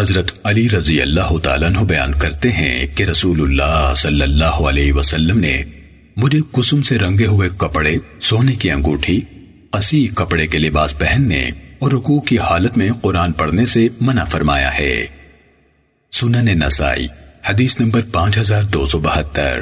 حضرت علی رضی اللہ تعالیٰ عنہ بیان کرتے ہیں کہ رسول اللہ صلی اللہ علیہ وسلم نے مجھے کسم سے رنگے ہوئے کپڑے، سونے کی انگوٹھی اسی کپڑے کے لباس پہننے اور رکوع کی حالت میں قرآن پڑھنے سے منع فرمایا ہے۔ سنن نسائی، حدیث نمبر پانچ ہزار دو سو بہتر۔